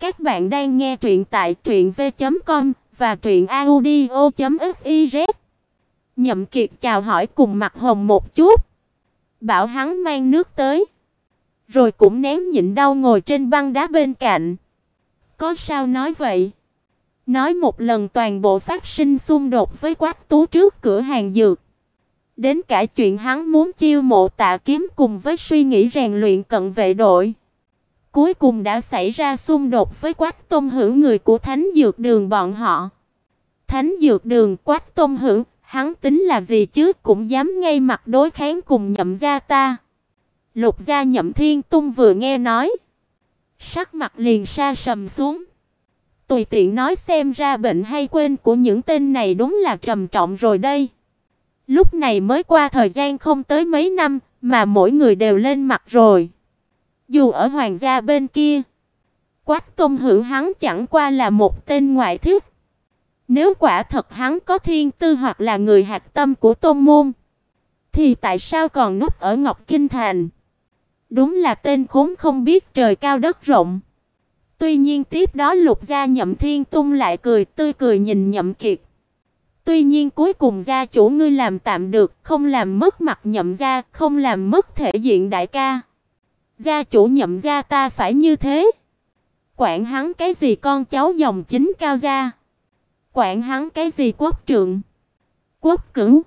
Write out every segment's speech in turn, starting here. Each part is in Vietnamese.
Các bạn đang nghe truyện tại truyệnv.com và truyệnaudio.fiz. Nhậm Kiệt chào hỏi cùng Mặt Hồng một chút, bảo hắn mang nước tới, rồi cũng ném nhịn đau ngồi trên băng đá bên cạnh. Có sao nói vậy? Nói một lần toàn bộ phát sinh xung đột với Quách Tú trước cửa hàng dược. Đến cả chuyện hắn muốn chiêu mộ Tạ Kiếm cùng với suy nghĩ rèn luyện cận vệ đội. Cuối cùng đã xảy ra xung đột với Quách Tôn Hữu người của Thánh Dược Đường bọn họ. Thánh Dược Đường Quách Tôn Hữu, hắn tính là gì chứ, cũng dám ngay mặt đối kháng cùng Nhậm gia ta. Lục gia Nhậm Thiên Tung vừa nghe nói, sắc mặt liền sa sầm xuống. Tùy tiện nói xem ra bệnh hay quên của những tên này đúng là trầm trọng rồi đây. Lúc này mới qua thời gian không tới mấy năm mà mỗi người đều lên mặt rồi. Dù ở hoàng gia bên kia, Quách Tôn Hữu hắn chẳng qua là một tên ngoại thích. Nếu quả thật hắn có thiên tư hoặc là người hạt tâm của tôn môn, thì tại sao còn núp ở Ngọc Kinh thành? Đúng là tên khốn không biết trời cao đất rộng. Tuy nhiên tiếp đó Lục gia Nhậm Thiên Tung lại cười tươi cười nhìn Nhậm Kiệt. Tuy nhiên cuối cùng gia chủ ngươi làm tạm được, không làm mất mặt Nhậm gia, không làm mất thể diện đại ca. Gia chủ Nhậm gia ta phải như thế. Quản hắn cái gì con cháu dòng chính cao gia. Quản hắn cái gì quốc trượng. Quốc cửu.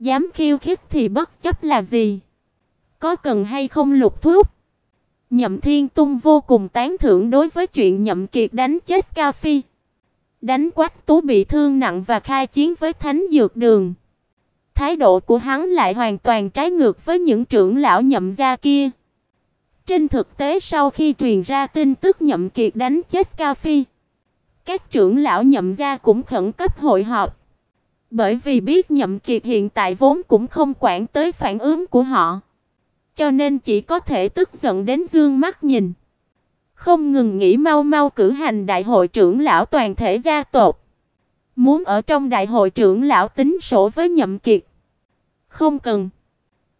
Dám khiêu khích thì bất chấp là gì? Có cần hay không lục thuốc? Nhậm Thiên Tung vô cùng tán thưởng đối với chuyện Nhậm Kiệt đánh chết Cao Phi. Đánh Quách Tú bị thương nặng và khai chiến với Thánh Dược Đường. Thái độ của hắn lại hoàn toàn trái ngược với những trưởng lão Nhậm gia kia. Trên thực tế sau khi truyền ra tin tức Nhậm Kiệt đánh chết ca Phi, các trưởng lão Nhậm gia cũng khẩn cấp hội họp. Bởi vì biết Nhậm Kiệt hiện tại vốn cũng không quản tới phản ứng của họ, cho nên chỉ có thể tức giận đến dương mắt nhìn. Không ngừng nghĩ mau mau cử hành đại hội trưởng lão toàn thể gia tộc. Muốn ở trong đại hội trưởng lão tính sổ với Nhậm Kiệt. Không cần.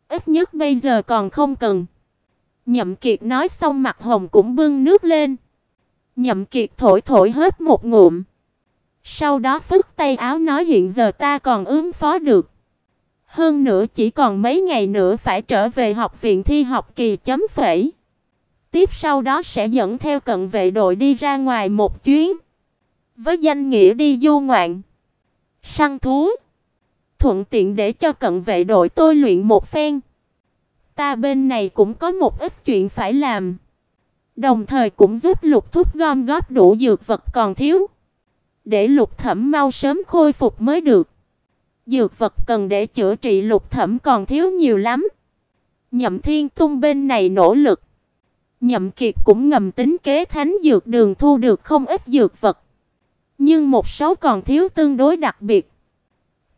Ít nhất bây giờ còn không cần. Nhậm Kiệt nói xong mặt hồng cũng bưng nước lên. Nhậm Kiệt thổi thổi hết một ngụm. Sau đó phất tay áo nói hiện giờ ta còn ứng phó được. Hơn nữa chỉ còn mấy ngày nữa phải trở về học viện thi học kỳ chấm phẩy. Tiếp sau đó sẽ dẫn theo cận vệ đội đi ra ngoài một chuyến. Với danh nghĩa đi du ngoạn, săn thú, thuận tiện để cho cận vệ đội tôi luyện một phen. Ta bên này cũng có một ít chuyện phải làm. Đồng thời cũng giúp Lục Thúc gom góp đủ dược vật còn thiếu, để Lục Thẩm mau sớm khôi phục mới được. Dược vật cần để chữa trị Lục Thẩm còn thiếu nhiều lắm. Nhậm Thiên Tung bên này nỗ lực, Nhậm Kiệt cũng ngầm tính kế thánh dược đường thu được không ít dược vật, nhưng một số còn thiếu tương đối đặc biệt.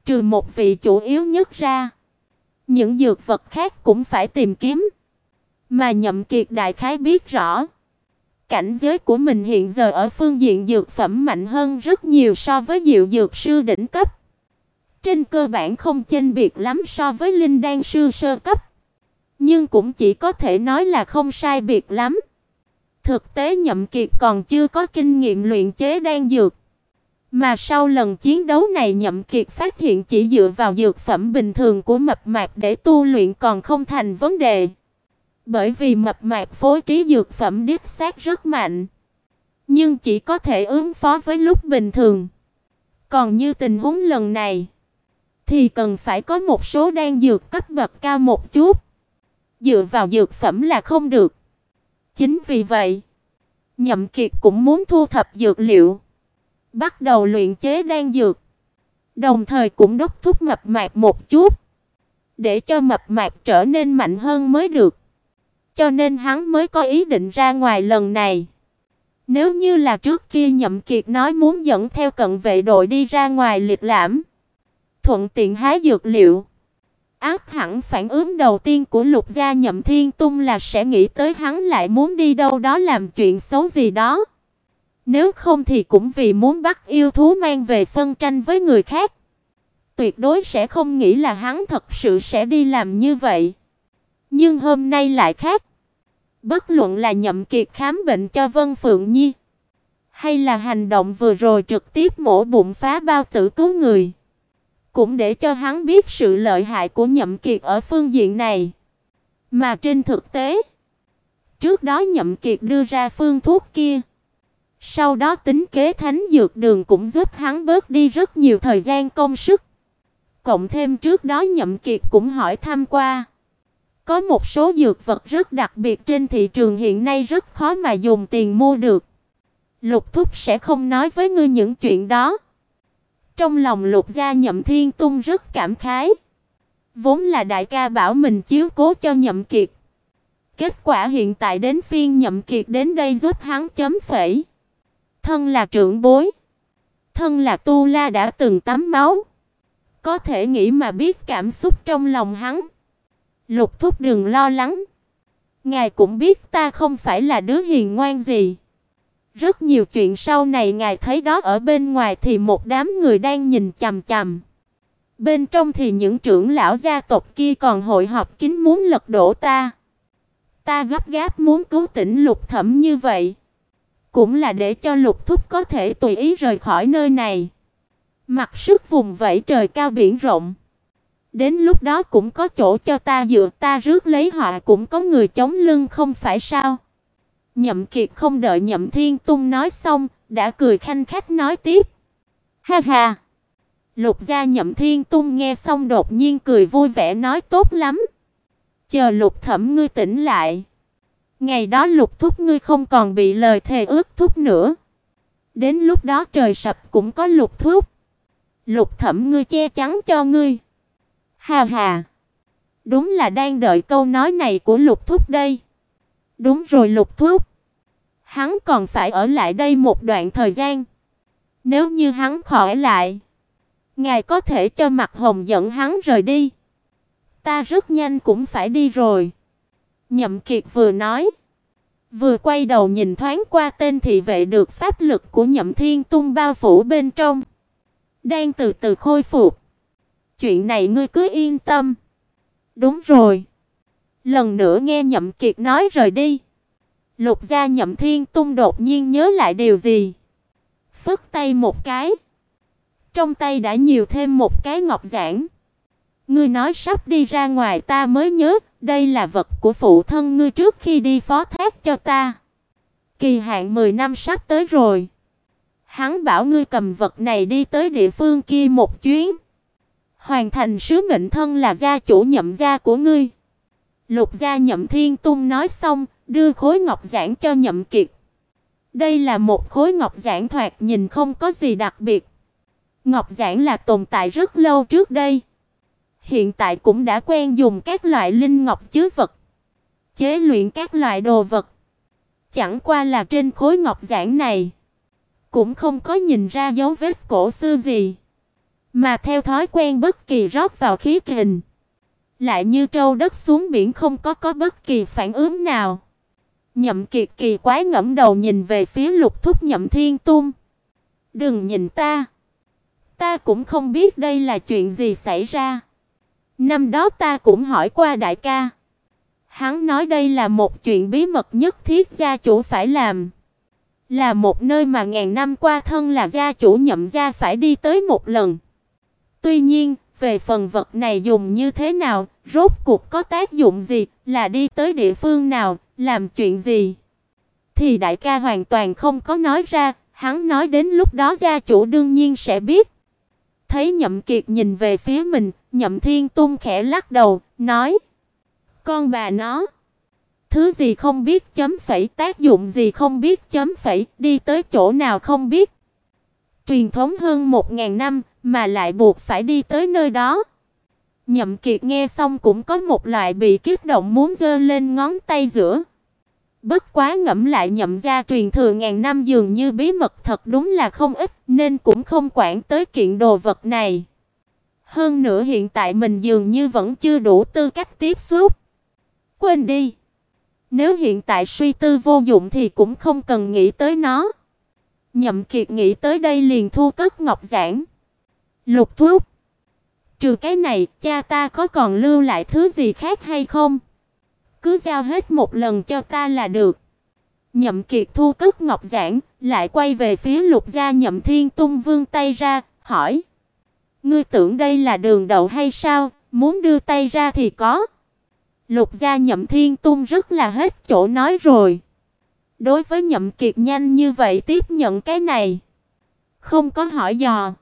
Trừ một vị chủ yếu nhất ra, những dược vật khác cũng phải tìm kiếm. Mà Nhậm Kiệt đại khái biết rõ, cảnh giới của mình hiện giờ ở phương diện dược phẩm mạnh hơn rất nhiều so với Diệu dược sư đỉnh cấp. Trên cơ bản không chênh biệt lắm so với linh đan sư sơ cấp, nhưng cũng chỉ có thể nói là không sai biệt lắm. Thực tế Nhậm Kiệt còn chưa có kinh nghiệm luyện chế đan dược, mà sau lần chiến đấu này Nhậm Kiệt phát hiện chỉ dựa vào dược phẩm bình thường của mập mạp để tu luyện còn không thành vấn đề. Bởi vì mập mạp phối trí dược phẩm đích xác rất mạnh, nhưng chỉ có thể ứng phó với lúc bình thường. Còn như tình huống lần này thì cần phải có một số đan dược cấp bậc cao một chút. Dựa vào dược phẩm là không được. Chính vì vậy, Nhậm Kiệt cũng muốn thu thập dược liệu bắt đầu luyện chế đan dược, đồng thời cũng đốc thúc mập mạp một chút, để cho mập mạp trở nên mạnh hơn mới được. Cho nên hắn mới có ý định ra ngoài lần này. Nếu như là trước kia Nhậm Kiệt nói muốn dẫn theo cận vệ đội đi ra ngoài liệt lãm, thuận tiện hái dược liệu, ác hẳn phản ứng đầu tiên của Lục gia Nhậm Thiên Tung là sẽ nghĩ tới hắn lại muốn đi đâu đó làm chuyện xấu gì đó. Nếu không thì cũng vì muốn bắt yêu thú mang về phân tranh với người khác. Tuyệt đối sẽ không nghĩ là hắn thật sự sẽ đi làm như vậy. Nhưng hôm nay lại khác. Bất luận là Nhậm Kiệt khám bệnh cho Vân Phượng Nhi, Hay là hành động vừa rồi trực tiếp mổ bụng phá bao tử cứu người? Cũng để cho hắn biết sự lợi hại của Nhậm Kiệt ở phương diện này. Mà trên thực tế, trước đó Nhậm Kiệt đưa ra phương thuốc kia, sau đó tính kế thánh dược đường cũng giúp hắn bớt đi rất nhiều thời gian công sức. Cộng thêm trước đó Nhậm Kiệt cũng hỏi thăm qua, có một số dược vật rất đặc biệt trên thị trường hiện nay rất khó mà dùng tiền mua được. Lục Thúc sẽ không nói với ngươi những chuyện đó. Trong lòng Lục gia Nhậm Thiên Tung rất cảm khái. Vốn là đại ca bảo mình chiếu cố cho Nhậm Kiệt. Kết quả hiện tại đến phiên Nhậm Kiệt đến đây giúp hắn chấm phẩy. Thân là trưởng bối, thân là tu la đã từng tắm máu, có thể nghĩ mà biết cảm xúc trong lòng hắn. Lục Thúc đừng lo lắng. Ngài cũng biết ta không phải là đứa hiền ngoan gì. Rất nhiều chuyện sau này ngài thấy đó ở bên ngoài thì một đám người đang nhìn chằm chằm. Bên trong thì những trưởng lão gia tộc kia còn hội họp kín muốn lật đổ ta. Ta gấp gáp muốn cứu tỉnh Lục Thẩm như vậy, cũng là để cho Lục Thúc có thể tùy ý rời khỏi nơi này. Mặc sức vùng vẫy trời cao biển rộng. Đến lúc đó cũng có chỗ cho ta dựa, ta rước lấy họa cũng có người chống lưng không phải sao? Nhậm Kiệt không đợi Nhậm Thiên Tung nói xong, đã cười khanh khách nói tiếp. Ha ha. Lục gia Nhậm Thiên Tung nghe xong đột nhiên cười vui vẻ nói tốt lắm. Chờ Lục Thẩm ngươi tỉnh lại. Ngày đó Lục thúc ngươi không còn bị lời thề ước thúc nữa. Đến lúc đó trời sập cũng có Lục thúc. Lục Thẩm ngươi che chắn cho ngươi. Ha ha. Đúng là đang đợi câu nói này của Lục thúc đây. Đúng rồi Lục thúc. Hắn còn phải ở lại đây một đoạn thời gian. Nếu như hắn khỏi lại, ngài có thể cho Mặt Hồng dẫn hắn rời đi. Ta rất nhanh cũng phải đi rồi." Nhậm Kiệt vừa nói, vừa quay đầu nhìn thoáng qua tên thị vệ được pháp lực của Nhậm Thiên Tung bao phủ bên trong, đang từ từ khôi phục. "Chuyện này ngươi cứ yên tâm." "Đúng rồi." Lần nữa nghe Nhậm Kiệt nói rời đi, Lục gia Nhậm Thiên Tung đột nhiên nhớ lại điều gì, phất tay một cái, trong tay đã nhiều thêm một cái ngọc giản. Ngươi nói sắp đi ra ngoài ta mới nhớ, đây là vật của phụ thân ngươi trước khi đi phó thác cho ta. Kỳ hạn 10 năm sắp tới rồi. Hắn bảo ngươi cầm vật này đi tới địa phương kia một chuyến, hoàn thành sứ mệnh thân là gia chủ nhậm gia của ngươi. Lục gia Nhậm Thiên Tung nói xong, đưa khối ngọc giản cho Nhậm Kiệt. Đây là một khối ngọc giản thoạt nhìn không có gì đặc biệt. Ngọc giản là tồn tại rất lâu trước đây. Hiện tại cũng đã quen dùng các loại linh ngọc chứa vật, chế luyện các loại đồ vật. Chẳng qua là trên khối ngọc giản này cũng không có nhìn ra dấu vết cổ xưa gì, mà theo thói quen bất kỳ rót vào khí kình, lại như trâu đất xuống biển không có có bất kỳ phản ứng nào. Nhậm Kiệt kỳ quái ngẩng đầu nhìn về phía Lục Thúc Nhậm Thiên Tung. "Đừng nhìn ta, ta cũng không biết đây là chuyện gì xảy ra." Năm đó ta cũng hỏi qua đại ca. Hắn nói đây là một chuyện bí mật nhất thiết gia chủ phải làm. Là một nơi mà ngàn năm qua thân là gia chủ nhậm gia phải đi tới một lần. Tuy nhiên, về phần vật này dùng như thế nào, rốt cuộc có tác dụng gì, là đi tới địa phương nào, làm chuyện gì, thì đại ca hoàn toàn không có nói ra, hắn nói đến lúc đó gia chủ đương nhiên sẽ biết. Thấy Nhậm Kiệt nhìn về phía mình, Nhậm Thiên Tung khẽ lắc đầu, nói: "Con bà nó, thứ gì không biết chấm phẩy, tác dụng gì không biết chấm phẩy, đi tới chỗ nào không biết. Truyền thống hơn một ngàn năm mà lại buộc phải đi tới nơi đó." Nhậm Kiệt nghe xong cũng có một loại bị kích động muốn giơ lên ngón tay giữa. Bất quá ngẫm lại nhậm gia truyền thừa ngàn năm dường như bí mật thật đúng là không ít, nên cũng không quản tới kiện đồ vật này. Hơn nữa hiện tại mình dường như vẫn chưa đủ tư cách tiếp xúc. Quên đi. Nếu hiện tại suy tư vô dụng thì cũng không cần nghĩ tới nó. Nhậm Kiệt nghĩ tới đây liền thu cất ngọc giản. Lục thuốc. Trừ cái này, cha ta có còn lưu lại thứ gì khác hay không? Cứ giao hết một lần cho ta là được. Nhậm Kiệt thu cất ngọc giản, lại quay về phía Lục gia Nhậm Thiên Tung vươn tay ra, hỏi: "Ngươi tưởng đây là đường đậu hay sao, muốn đưa tay ra thì có?" Lục gia Nhậm Thiên Tung rất là hết chỗ nói rồi. Đối với Nhậm Kiệt nhanh như vậy tiếp nhận cái này, không có hỏi dò,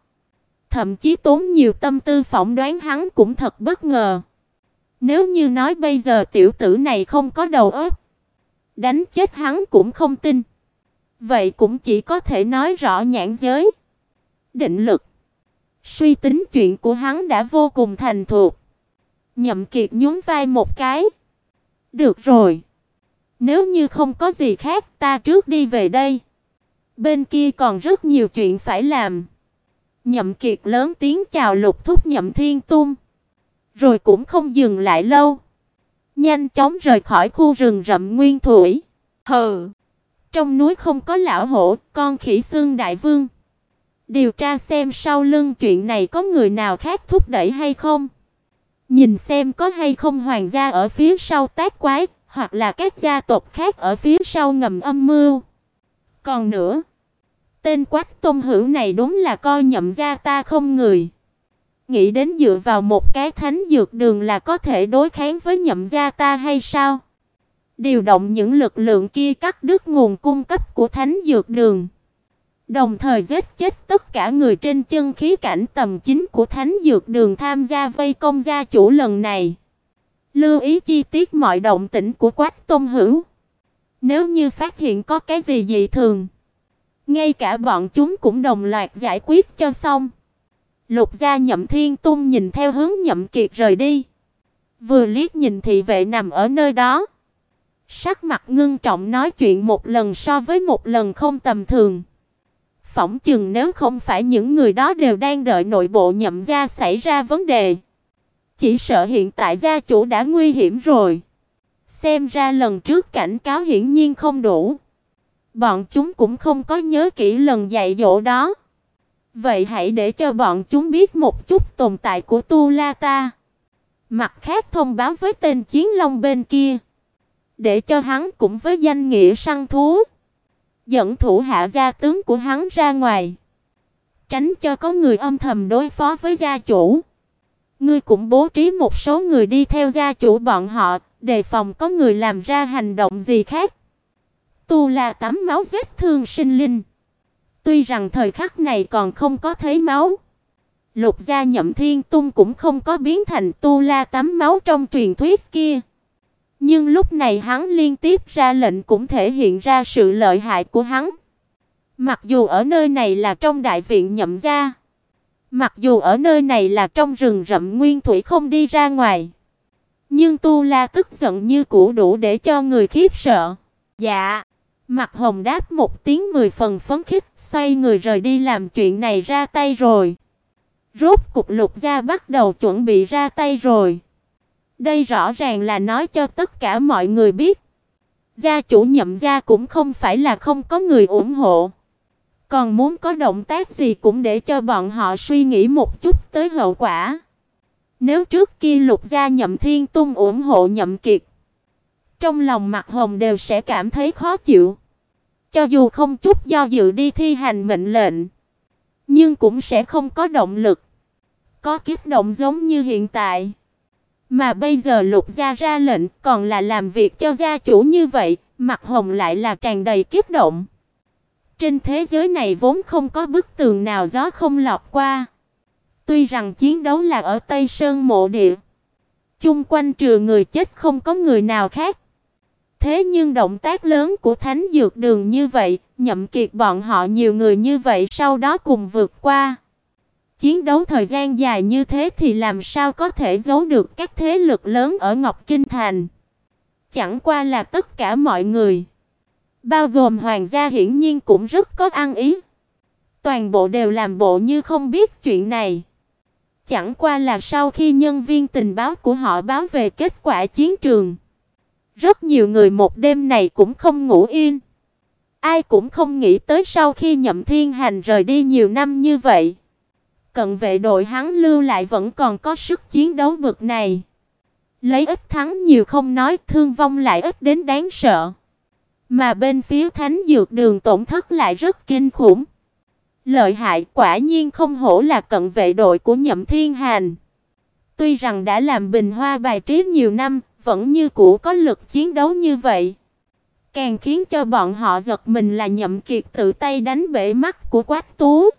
thậm chí tốn nhiều tâm tư phỏng đoán hắn cũng thật bất ngờ. Nếu như nói bây giờ tiểu tử này không có đầu óc, đánh chết hắn cũng không tin. Vậy cũng chỉ có thể nói rõ nhãn giới. Định lực. Suy tính chuyện của hắn đã vô cùng thành thục. Nhậm Kiệt nhún vai một cái. Được rồi. Nếu như không có gì khác, ta trước đi về đây. Bên kia còn rất nhiều chuyện phải làm. Nhậm Kiệt lớn tiếng chào Lục Thúc Nhậm Thiên Tung, rồi cũng không dừng lại lâu, nhanh chóng rời khỏi khu rừng rậm nguyên thủy. Hừ, trong núi không có lão hổ, con khỉ xương đại vương. Điều tra xem sau lưng chuyện này có người nào khác thúc đẩy hay không. Nhìn xem có hay không hoàng gia ở phía sau tác quái, hoặc là các gia tộc khác ở phía sau ngầm âm mưu. Còn nữa, tên Quách Tôn Hữu này đúng là coi nhậm gia ta không người. Nghĩ đến dựa vào một cái thánh dược đường là có thể đối kháng với nhậm gia ta hay sao? Điều động những lực lượng kia cắt đứt nguồn cung cấp của thánh dược đường. Đồng thời giết chết tất cả người trên chân khí cảnh tầm chính của thánh dược đường tham gia vây công gia chủ lần này. Lưu ý chi tiết mọi động tĩnh của Quách Tôn Hữu. Nếu như phát hiện có cái gì dị thường, ngay cả bọn chúng cũng đồng loạt giải quyết cho xong. Lục gia Nhậm Thiên Tung nhìn theo hướng Nhậm Kiệt rời đi, vừa liếc nhìn thị vệ nằm ở nơi đó, sắc mặt ngưng trọng nói chuyện một lần so với một lần không tầm thường. Phỏng chừng nếu không phải những người đó đều đang đợi nội bộ Nhậm gia xảy ra vấn đề, chỉ sợ hiện tại gia chủ đã nguy hiểm rồi. Xem ra lần trước cảnh cáo hiển nhiên không đủ. Bọn chúng cũng không có nhớ kỹ lần dạy dỗ đó. Vậy hãy để cho bọn chúng biết một chút tồn tại của Tu La ta. Mặt khác thông báo với tên Chiến Long bên kia, để cho hắn cũng với danh nghĩa săn thú, dẫn thủ hạ gia tướng của hắn ra ngoài, tránh cho có người âm thầm đối phó với gia chủ. Ngươi cũng bố trí một số người đi theo gia chủ bọn họ, đề phòng có người làm ra hành động gì khác. Tu La tắm máu vết thương sinh linh. Tuy rằng thời khắc này còn không có thấy máu, Lục gia Nhậm Thiên Tung cũng không có biến thành Tu La tắm máu trong truyền thuyết kia. Nhưng lúc này hắn liên tiếp ra lệnh cũng thể hiện ra sự lợi hại của hắn. Mặc dù ở nơi này là trong đại viện Nhậm gia, mặc dù ở nơi này là trong rừng rậm nguyên thủy không đi ra ngoài, nhưng Tu La tức giận như cũ đủ để cho người khiếp sợ. Dạ. Mặt Hồng đáp một tiếng mười phần phấn khích, xoay người rời đi làm chuyện này ra tay rồi. Rốt cục Lục gia bắt đầu chuẩn bị ra tay rồi. Đây rõ ràng là nói cho tất cả mọi người biết. Gia chủ nhậm gia cũng không phải là không có người ủng hộ. Còn muốn có động tác gì cũng để cho bọn họ suy nghĩ một chút tới hậu quả. Nếu trước kia Lục gia Nhậm Thiên Tung ủng hộ Nhậm Kiệt, trong lòng Mạc Hồng đều sẽ cảm thấy khó chịu. Cho dù không chút do dự đi thi hành mệnh lệnh, nhưng cũng sẽ không có động lực, có kích động giống như hiện tại. Mà bây giờ Lục gia ra lệnh, còn là làm việc cho gia chủ như vậy, Mạc Hồng lại là tràn đầy kích động. Trên thế giới này vốn không có bức tường nào gió không lọt qua. Tuy rằng chiến đấu là ở Tây Sơn mộ địa, chung quanh trừ người chết không có người nào khác. Thế nhưng động tác lớn của Thánh Dược Đường như vậy, nhậm kiệt bọn họ nhiều người như vậy sau đó cùng vượt qua. Chiến đấu thời gian dài như thế thì làm sao có thể giấu được các thế lực lớn ở Ngọc Kinh Thành. Chẳng qua là tất cả mọi người, bao gồm hoàng gia hiển nhiên cũng rất có ăn ý. Toàn bộ đều làm bộ như không biết chuyện này. Chẳng qua là sau khi nhân viên tình báo của họ báo về kết quả chiến trường, rất nhiều người một đêm này cũng không ngủ yên. Ai cũng không nghĩ tới sau khi Nhậm Thiên Hành rời đi nhiều năm như vậy, cận vệ đội hắn lưu lại vẫn còn có sức chiến đấu bực này. Lấy ít thắng nhiều không nói, thương vong lại ít đến đáng sợ. Mà bên phía Thánh Dược Đường tổn thất lại rất kinh khủng. Lợi hại quả nhiên không hổ là cận vệ đội của Nhậm Thiên Hành. Tuy rằng đã làm bình hoa bài trí nhiều năm, vẫn như cũ có lực chiến đấu như vậy. Càng khiến cho bọn họ giật mình là Nhậm Kiệt tự tay đánh bể mắt của Quách Tú.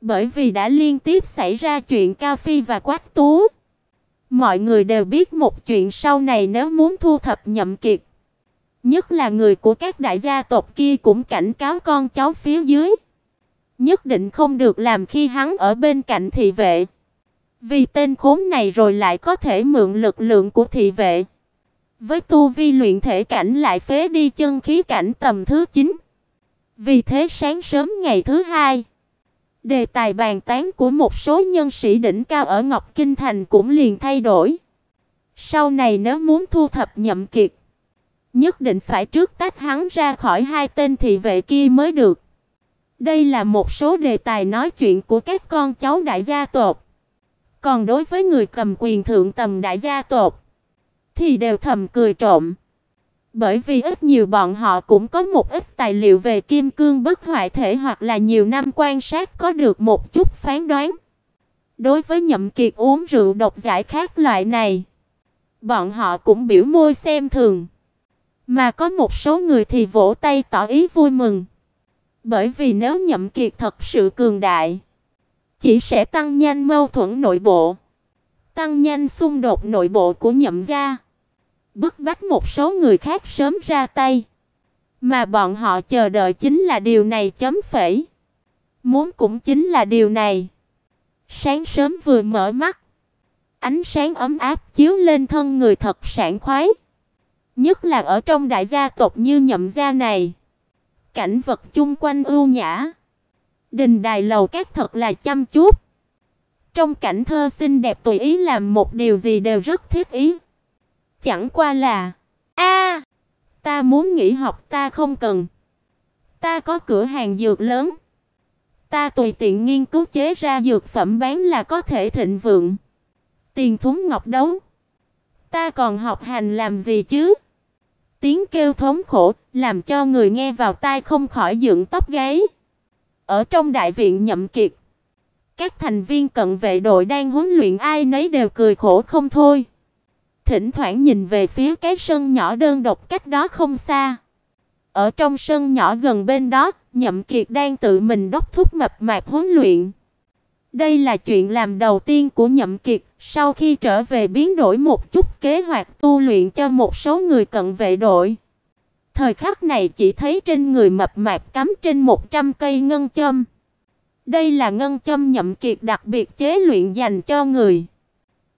Bởi vì đã liên tiếp xảy ra chuyện Cao Phi và Quách Tú. Mọi người đều biết một chuyện sau này nếu muốn thu thập Nhậm Kiệt, nhất là người của các đại gia tộc kia cũng cảnh cáo con cháu phía dưới, nhất định không được làm khi hắn ở bên cạnh thị vệ. Vì tên khốn này rồi lại có thể mượn lực lượng của thị vệ. Với tu vi luyện thể cảnh lại phế đi chân khí cảnh tầm thứ 9. Vì thế sáng sớm ngày thứ hai, đề tài bàn tán của một số nhân sĩ đỉnh cao ở Ngọc Kinh thành cũng liền thay đổi. Sau này nếu muốn thu thập Nhậm Kiệt, nhất định phải trước tách hắn ra khỏi hai tên thị vệ kia mới được. Đây là một số đề tài nói chuyện của các con cháu đại gia tộc. Còn đối với người cầm quyền thượng tầm đại gia tộc thì đều thầm cười trộm. Bởi vì ít nhiều bọn họ cũng có một ít tài liệu về kim cương bất hoại thể hoặc là nhiều năm quan sát có được một chút phán đoán. Đối với Nhậm Kiệt uống rượu độc giải khác loại này, bọn họ cũng biểu môi xem thường. Mà có một số người thì vỗ tay tỏ ý vui mừng. Bởi vì nếu Nhậm Kiệt thật sự cường đại, chỉ sẽ tăng nhanh mâu thuẫn nội bộ, tăng nhanh xung đột nội bộ của Nhậm gia bức bách một số người khác sớm ra tay. Mà bọn họ chờ đợi chính là điều này chấm phẩy. Muốn cũng chính là điều này. Sáng sớm vừa mở mắt, ánh sáng ấm áp chiếu lên thân người thật sảng khoái. Nhất là ở trong đại gia tộc như Nhậm gia này, cảnh vật chung quanh ưu nhã, đình đài lầu các thật là chăm chút. Trong cảnh thơ xinh đẹp tùy ý làm một điều gì đều rất thiết ý. Chẳng qua là, a, ta muốn nghỉ học, ta không cần. Ta có cửa hàng dược lớn. Ta tùy tiện nghiên cứu chế ra dược phẩm bán là có thể thịnh vượng. Tiền thúng ngọc đấu. Ta còn học hành làm gì chứ? Tiếng kêu thống khổ, làm cho người nghe vào tai không khỏi dựng tóc gáy. Ở trong đại viện Nhậm Kiệt, các thành viên cận vệ đội đang huấn luyện ai nấy đều cười khổ không thôi thỉnh thoảng nhìn về phía cái sân nhỏ đơn độc cách đó không xa. Ở trong sân nhỏ gần bên đó, Nhậm Kiệt đang tự mình đốc thúc mập mạp huấn luyện. Đây là chuyện làm đầu tiên của Nhậm Kiệt, sau khi trở về biến đổi một chút kế hoạch tu luyện cho một số người cận vệ đội. Thời khắc này chỉ thấy trên người mập mạp cắm trên 100 cây ngân châm. Đây là ngân châm Nhậm Kiệt đặc biệt chế luyện dành cho người.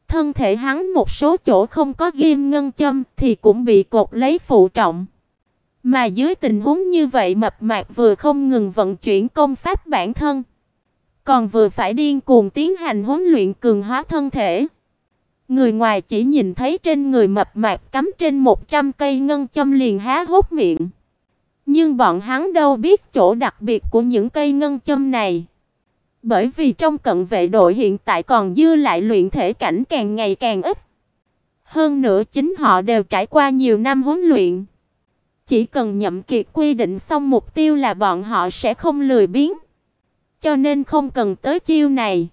Thân thể hắn một số chỗ không có ghim ngân châm thì cũng bị cột lấy phụ trọng. Mà dưới tình huống như vậy mập mạp vừa không ngừng vận chuyển công pháp bản thân, còn vừa phải điên cuồng tiến hành huấn luyện cường hóa thân thể. Người ngoài chỉ nhìn thấy trên người mập mạp cắm trên 100 cây ngân châm liền há hốc miệng. Nhưng bọn hắn đâu biết chỗ đặc biệt của những cây ngân châm này. Bởi vì trong cận vệ đội hiện tại còn dư lại luyện thể cảnh càng ngày càng ít. Hơn nữa chính họ đều trải qua nhiều năm huấn luyện. Chỉ cần nhậm kiệt quy định xong mục tiêu là bọn họ sẽ không lười biếng. Cho nên không cần tới chiêu này.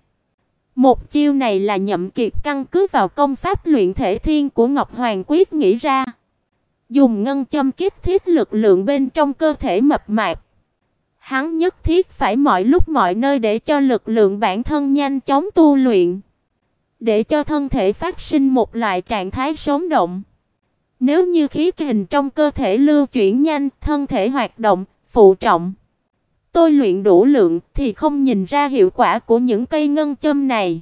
Một chiêu này là nhậm kiệt căn cứ vào công pháp luyện thể thiên của Ngọc Hoàng quyết nghĩ ra. Dùng ngân châm kích thiết lực lượng bên trong cơ thể mập mạp. Hắn nhất thiết phải mọi lúc mọi nơi để cho lực lượng bản thân nhanh chóng tu luyện, để cho thân thể phát sinh một loại trạng thái sống động. Nếu như khí kình trong cơ thể lưu chuyển nhanh, thân thể hoạt động, phụ trọng, tôi luyện đủ lượng thì không nhìn ra hiệu quả của những cây ngân châm này.